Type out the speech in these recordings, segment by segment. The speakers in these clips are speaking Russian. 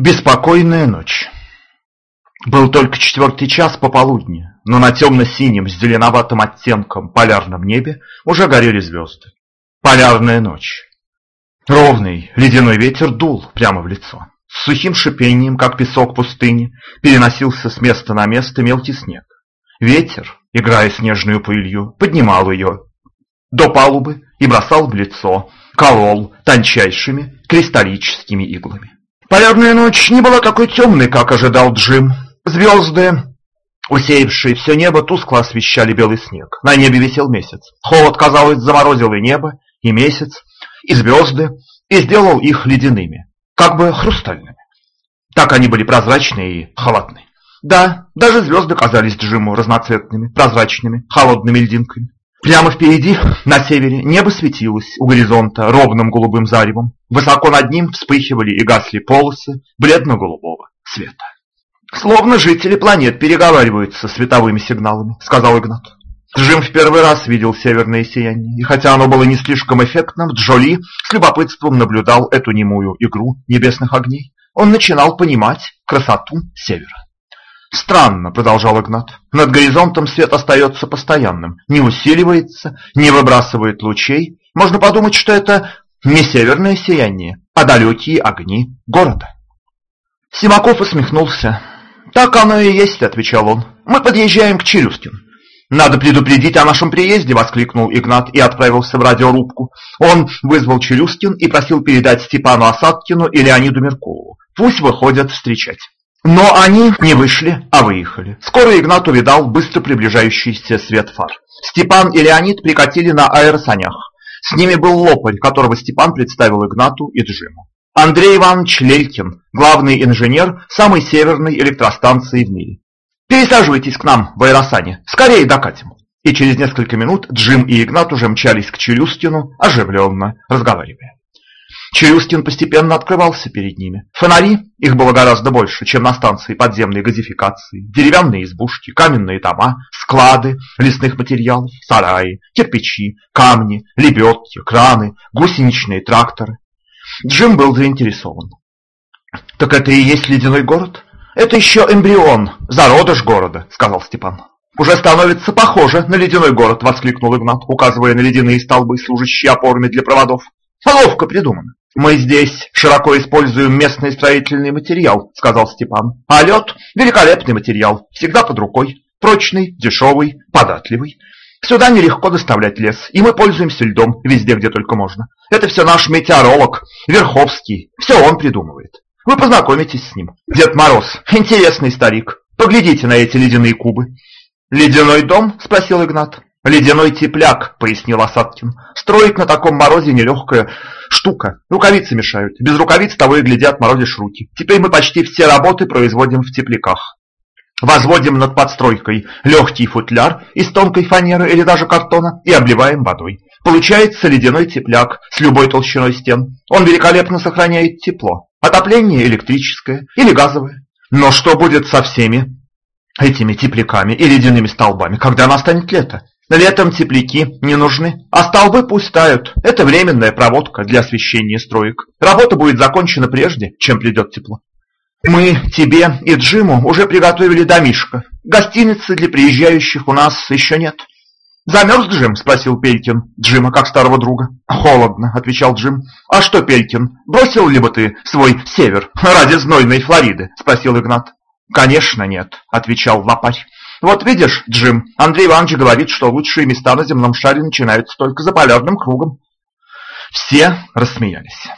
Беспокойная ночь. Был только четвертый час пополудни, но на темно-синем с зеленоватым оттенком полярном небе уже горели звезды. Полярная ночь. Ровный ледяной ветер дул прямо в лицо. С сухим шипением, как песок пустыни, переносился с места на место мелкий снег. Ветер, играя снежную пылью, поднимал ее до палубы и бросал в лицо, колол тончайшими кристаллическими иглами. Полярная ночь не была такой темной, как ожидал Джим. Звезды, усеявшие все небо, тускло освещали белый снег. На небе висел месяц. Холод, казалось, заморозил и небо, и месяц, и звезды, и сделал их ледяными, как бы хрустальными. Так они были прозрачные и холодные. Да, даже звезды казались Джиму разноцветными, прозрачными, холодными льдинками. Прямо впереди, на севере, небо светилось у горизонта ровным голубым заревом. Высоко над ним вспыхивали и гасли полосы бледно-голубого света. «Словно жители планет переговариваются световыми сигналами», — сказал Игнат. Джим в первый раз видел северное сияние, и хотя оно было не слишком эффектным, Джоли с любопытством наблюдал эту немую игру небесных огней. Он начинал понимать красоту севера. «Странно», — продолжал Игнат. «Над горизонтом свет остается постоянным, не усиливается, не выбрасывает лучей. Можно подумать, что это не северное сияние, а далекие огни города». Симаков усмехнулся. «Так оно и есть», — отвечал он. «Мы подъезжаем к Челюскин». «Надо предупредить о нашем приезде!» – воскликнул Игнат и отправился в радиорубку. Он вызвал Челюскин и просил передать Степану Осадкину и Леониду Меркулову. Пусть выходят встречать. Но они не вышли, а выехали. Скоро Игнат увидал быстро приближающийся свет фар. Степан и Леонид прикатили на аэросанях. С ними был лопарь, которого Степан представил Игнату и Джиму. Андрей Иванович Лелькин, главный инженер самой северной электростанции в мире. «Пересаживайтесь к нам в аэросане, скорее докатим». И через несколько минут Джим и Игнат уже мчались к Челюстину, оживленно разговаривая. Челюскин постепенно открывался перед ними. Фонари, их было гораздо больше, чем на станции подземной газификации, деревянные избушки, каменные дома, склады лесных материалов, сараи, кирпичи, камни, лебедки, краны, гусеничные тракторы. Джим был заинтересован. «Так это и есть ледяной город?» «Это еще эмбрион, зародыш города», — сказал Степан. «Уже становится похоже на ледяной город», — воскликнул Игнат, указывая на ледяные столбы, служащие опорами для проводов. «Ловко придумано». «Мы здесь широко используем местный строительный материал», — сказал Степан. «А лед — великолепный материал, всегда под рукой, прочный, дешевый, податливый. Сюда нелегко доставлять лес, и мы пользуемся льдом везде, где только можно. Это все наш метеоролог, Верховский, все он придумывает. Вы познакомитесь с ним. Дед Мороз, интересный старик. Поглядите на эти ледяные кубы». «Ледяной дом?» — спросил Игнат. «Ледяной тепляк», — пояснил Осадкин. «Строить на таком морозе нелегкая штука. Рукавицы мешают. Без рукавиц того и глядят, морозишь руки. Теперь мы почти все работы производим в тепляках. Возводим над подстройкой легкий футляр из тонкой фанеры или даже картона и обливаем водой. Получается ледяной тепляк с любой толщиной стен. Он великолепно сохраняет тепло. Отопление электрическое или газовое. Но что будет со всеми этими тепляками и ледяными столбами, когда настанет лето? Летом тепляки не нужны, а столбы пусть тают. Это временная проводка для освещения строек. Работа будет закончена прежде, чем придет тепло. Мы тебе и Джиму уже приготовили домишко. Гостиницы для приезжающих у нас еще нет. «Замерз Джим?» – спросил Пелькин Джима, как старого друга. «Холодно», – отвечал Джим. «А что, Пелькин, бросил ли бы ты свой север ради знойной Флориды?» – спросил Игнат. «Конечно нет», – отвечал лопарь. Вот видишь, Джим, Андрей Иванович говорит, что лучшие места на земном шаре начинаются только за полярным кругом. Все рассмеялись.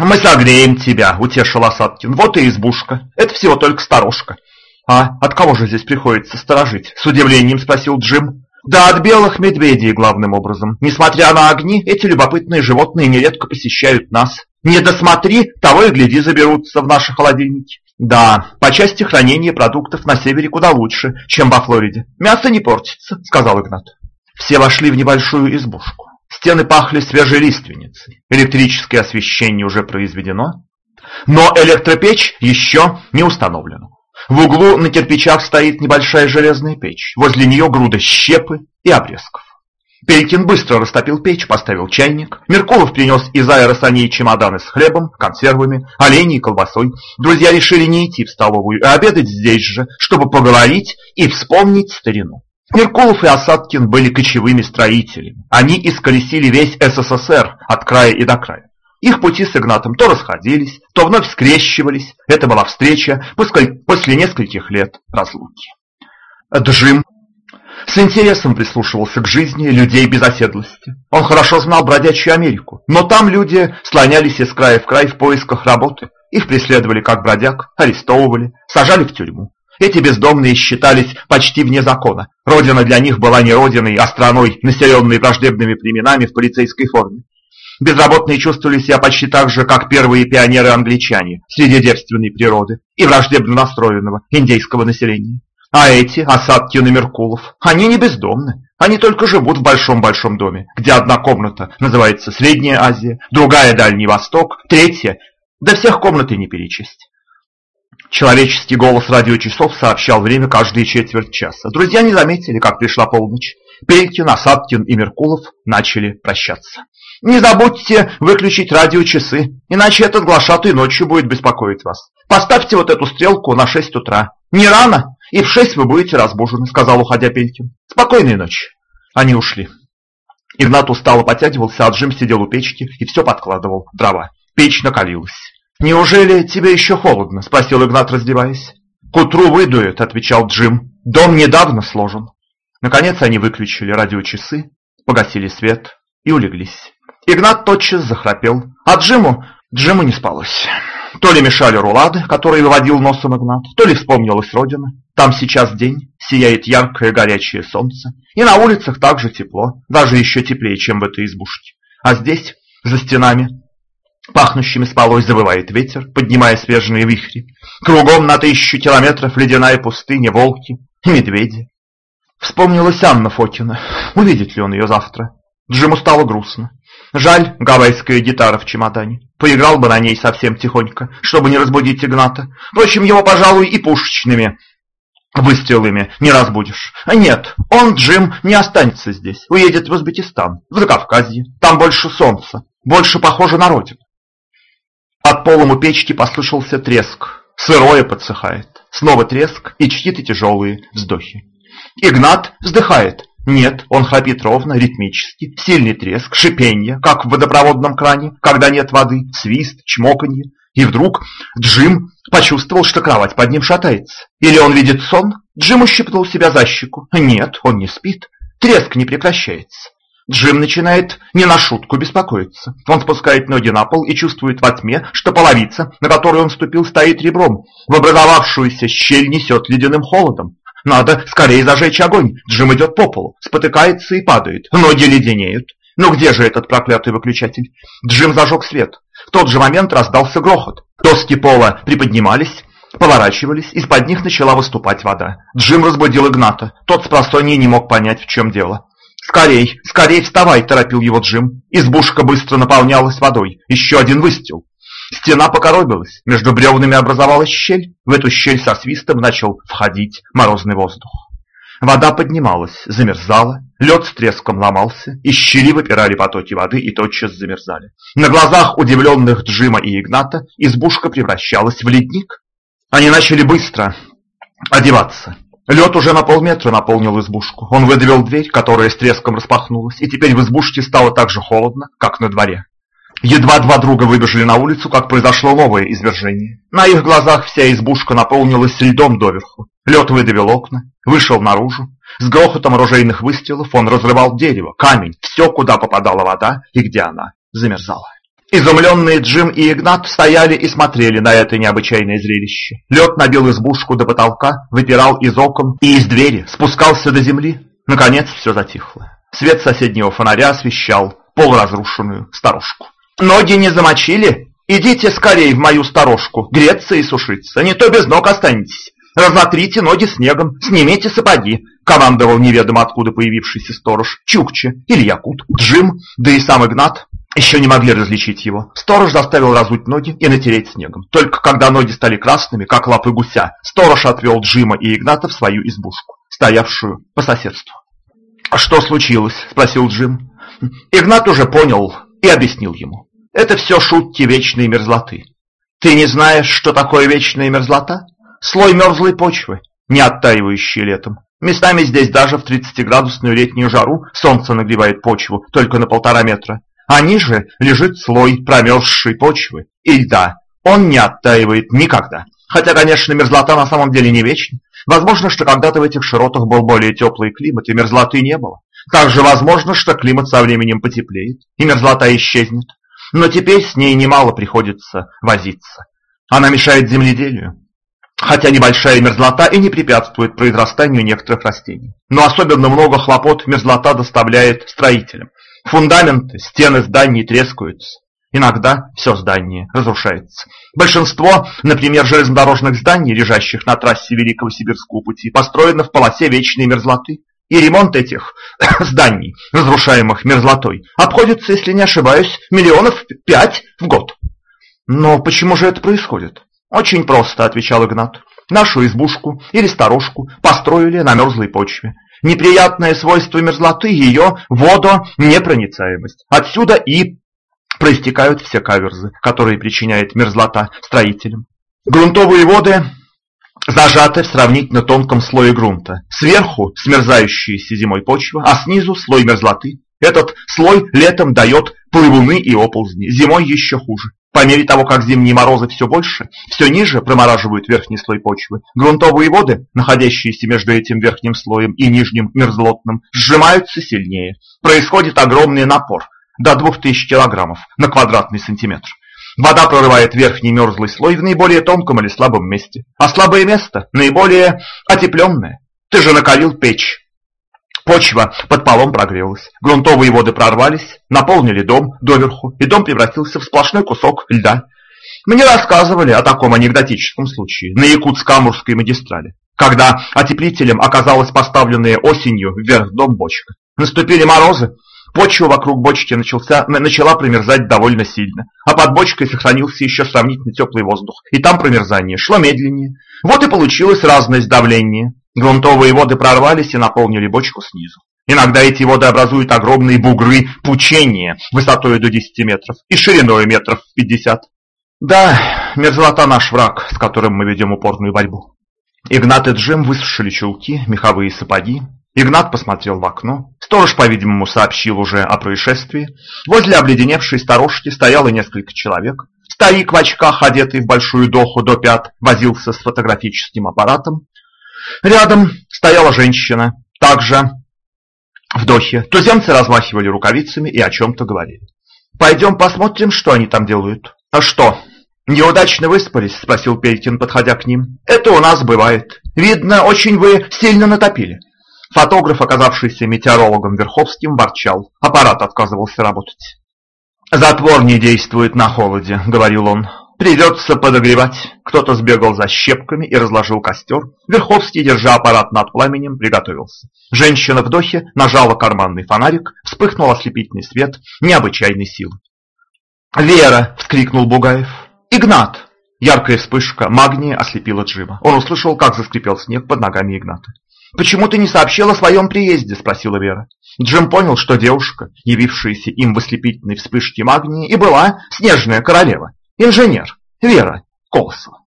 «Мы согреем тебя», — утешил Осадкин. «Вот и избушка. Это всего только сторожка». «А от кого же здесь приходится сторожить?» — с удивлением спросил Джим. «Да от белых медведей главным образом. Несмотря на огни, эти любопытные животные нередко посещают нас. Не досмотри, того и гляди заберутся в наши холодильники». «Да, по части хранения продуктов на севере куда лучше, чем во Флориде. Мясо не портится», — сказал Игнат. Все вошли в небольшую избушку. Стены пахли свежей лиственницей. Электрическое освещение уже произведено, но электропечь еще не установлена. В углу на кирпичах стоит небольшая железная печь. Возле нее груда щепы и обрезков. Пелькин быстро растопил печь, поставил чайник. Меркулов принес из аэросаней чемоданы с хлебом, консервами, оленей колбасой. Друзья решили не идти в столовую, а обедать здесь же, чтобы поговорить и вспомнить старину. Меркулов и Осадкин были кочевыми строителями. Они исколесили весь СССР от края и до края. Их пути с Игнатом то расходились, то вновь скрещивались. Это была встреча после нескольких лет разлуки. Джим с интересом прислушивался к жизни людей без оседлости. Он хорошо знал бродячую Америку, но там люди слонялись из края в край в поисках работы. Их преследовали как бродяг, арестовывали, сажали в тюрьму. Эти бездомные считались почти вне закона. Родина для них была не родиной, а страной, населенной враждебными племенами в полицейской форме. Безработные чувствовали себя почти так же, как первые пионеры-англичане среди девственной природы и враждебно настроенного индейского населения. А эти, Осадкин и Меркулов, они не бездомны. Они только живут в большом-большом доме, где одна комната называется Средняя Азия, другая Дальний Восток, третья, да всех комнаты не перечесть. Человеческий голос радиочасов сообщал время каждые четверть часа. Друзья не заметили, как пришла полночь. Пелькин, Осадкин и Меркулов начали прощаться. «Не забудьте выключить радиочасы, иначе этот глашатый ночью будет беспокоить вас. Поставьте вот эту стрелку на 6 утра. Не рано, и в 6 вы будете разбужены», — сказал, уходя Пелькин. «Спокойной ночи». Они ушли. Игнат устало потягивался, а Джим сидел у печки и все подкладывал дрова. Печь накалилась. «Неужели тебе еще холодно?» – спросил Игнат, раздеваясь. «К утру выдует», – отвечал Джим. «Дом недавно сложен». Наконец они выключили радиочасы, погасили свет и улеглись. Игнат тотчас захрапел, а Джиму, Джиму не спалось. То ли мешали рулады, которые выводил носом Игнат, то ли вспомнилась родина. Там сейчас день, сияет яркое горячее солнце, и на улицах также тепло, даже еще теплее, чем в этой избушке. А здесь, за стенами, Пахнущими смолой завывает ветер, поднимая свежие вихри. Кругом на тысячу километров ледяная пустыня, волки и медведи. Вспомнилась Анна Фокина. Увидит ли он ее завтра? Джиму стало грустно. Жаль, гавайская гитара в чемодане. Поиграл бы на ней совсем тихонько, чтобы не разбудить Игната. Впрочем, его, пожалуй, и пушечными выстрелами не разбудишь. Нет, он, Джим, не останется здесь. Уедет в Узбекистан, в Закавказье. Там больше солнца, больше похоже на родину. Под полом у печки послышался треск. Сырое подсыхает. Снова треск и чьи-то тяжелые вздохи. Игнат вздыхает. Нет, он храпит ровно, ритмически. Сильный треск, шипенье, как в водопроводном кране, когда нет воды, свист, чмоканье. И вдруг Джим почувствовал, что кровать под ним шатается. Или он видит сон? Джим ущипнул себя за щеку. Нет, он не спит. Треск не прекращается. Джим начинает не на шутку беспокоиться. Он спускает ноги на пол и чувствует во тьме, что половица, на которую он ступил, стоит ребром. В образовавшуюся щель несет ледяным холодом. Надо скорее зажечь огонь. Джим идет по полу, спотыкается и падает. Ноги леденеют. Но где же этот проклятый выключатель? Джим зажег свет. В тот же момент раздался грохот. Доски пола приподнимались, поворачивались, из-под них начала выступать вода. Джим разбудил Игната. Тот с просонья не мог понять, в чем дело. «Скорей, скорей вставай!» – торопил его Джим. Избушка быстро наполнялась водой. Еще один выстрел. Стена покоробилась, между бревнами образовалась щель. В эту щель со свистом начал входить морозный воздух. Вода поднималась, замерзала, лед с треском ломался, из щели выпирали потоки воды и тотчас замерзали. На глазах удивленных Джима и Игната избушка превращалась в ледник. Они начали быстро одеваться. Лед уже на полметра наполнил избушку. Он выдавил дверь, которая с треском распахнулась, и теперь в избушке стало так же холодно, как на дворе. Едва два друга выбежали на улицу, как произошло новое извержение. На их глазах вся избушка наполнилась льдом доверху. Лед выдавил окна, вышел наружу. С грохотом оружейных выстрелов он разрывал дерево, камень, все, куда попадала вода и где она замерзала. Изумленные Джим и Игнат стояли и смотрели на это необычайное зрелище. Лед набил избушку до потолка, выпирал из окон и из двери, спускался до земли. Наконец все затихло. Свет соседнего фонаря освещал полуразрушенную сторожку. «Ноги не замочили? Идите скорее в мою сторожку, греться и сушиться, не то без ног останетесь. Разотрите ноги снегом, снимите сапоги», — командовал неведомо откуда появившийся сторож, Чукче или Якут. Джим, да и сам Игнат еще не могли различить его. Сторож заставил разуть ноги и натереть снегом. Только когда ноги стали красными, как лапы гуся, сторож отвел Джима и Игната в свою избушку, стоявшую по соседству. «Что случилось?» – спросил Джим. Игнат уже понял и объяснил ему. «Это все шутки вечной мерзлоты. Ты не знаешь, что такое вечная мерзлота? Слой мерзлой почвы, не оттаивающий летом. Местами здесь даже в 30-градусную летнюю жару солнце нагревает почву только на полтора метра. А ниже лежит слой промерзшей почвы и льда. Он не оттаивает никогда. Хотя, конечно, мерзлота на самом деле не вечна. Возможно, что когда-то в этих широтах был более теплый климат, и мерзлоты не было. Также возможно, что климат со временем потеплеет, и мерзлота исчезнет. Но теперь с ней немало приходится возиться. Она мешает земледелию, хотя небольшая мерзлота и не препятствует произрастанию некоторых растений. Но особенно много хлопот мерзлота доставляет строителям. Фундаменты, стены зданий трескаются. Иногда все здание разрушается. Большинство, например, железнодорожных зданий, лежащих на трассе Великого Сибирского пути, построено в полосе вечной мерзлоты. И ремонт этих зданий, разрушаемых мерзлотой, обходится, если не ошибаюсь, миллионов пять в год. Но почему же это происходит? Очень просто, отвечал Игнат. Нашу избушку или сторожку построили на мерзлой почве. Неприятное свойство мерзлоты – ее водонепроницаемость. Отсюда и проистекают все каверзы, которые причиняет мерзлота строителям. Грунтовые воды зажаты в сравнительно тонком слое грунта. Сверху смерзающаяся зимой почва, а снизу слой мерзлоты. Этот слой летом дает плывуны и оползни, зимой еще хуже. По мере того, как зимние морозы все больше, все ниже промораживают верхний слой почвы, грунтовые воды, находящиеся между этим верхним слоем и нижним мерзлотным, сжимаются сильнее. Происходит огромный напор, до 2000 килограммов на квадратный сантиметр. Вода прорывает верхний мерзлый слой в наиболее тонком или слабом месте, а слабое место наиболее отепленное. Ты же накалил печь. Почва под полом прогрелась, грунтовые воды прорвались, наполнили дом доверху, и дом превратился в сплошной кусок льда. Мне рассказывали о таком анекдотическом случае на Якутско-Амурской магистрали, когда отеплителем оказалась поставленная осенью вверх дом бочка. Наступили морозы, почва вокруг бочки начался, начала промерзать довольно сильно, а под бочкой сохранился еще сравнительно теплый воздух, и там промерзание шло медленнее. Вот и получилось разность давления. Грунтовые воды прорвались и наполнили бочку снизу. Иногда эти воды образуют огромные бугры пучения высотой до 10 метров и шириной метров 50. Да, мерзлота наш враг, с которым мы ведем упорную борьбу. Игнат и Джим высушили чулки, меховые сапоги. Игнат посмотрел в окно. Сторож, по-видимому, сообщил уже о происшествии. Возле обледеневшей сторожки стояло несколько человек. Старик в очках, одетый в большую доху до пят, возился с фотографическим аппаратом. Рядом стояла женщина, также в дохе. Туземцы размахивали рукавицами и о чем-то говорили. «Пойдем посмотрим, что они там делают». «А что, неудачно выспались?» – спросил Пелькин, подходя к ним. «Это у нас бывает. Видно, очень вы сильно натопили». Фотограф, оказавшийся метеорологом Верховским, ворчал. Аппарат отказывался работать. «Затвор не действует на холоде», — говорил он. Придется подогревать. Кто-то сбегал за щепками и разложил костер. Верховский, держа аппарат над пламенем, приготовился. Женщина в дохе нажала карманный фонарик, вспыхнул ослепительный свет необычайной силы. «Вера!» — вскрикнул Бугаев. «Игнат!» Яркая вспышка магния ослепила Джима. Он услышал, как заскрипел снег под ногами Игната. «Почему ты не сообщил о своем приезде?» – спросила Вера. Джим понял, что девушка, явившаяся им в ослепительной вспышке магнии, и была снежная королева. Инженер Вера Колосова.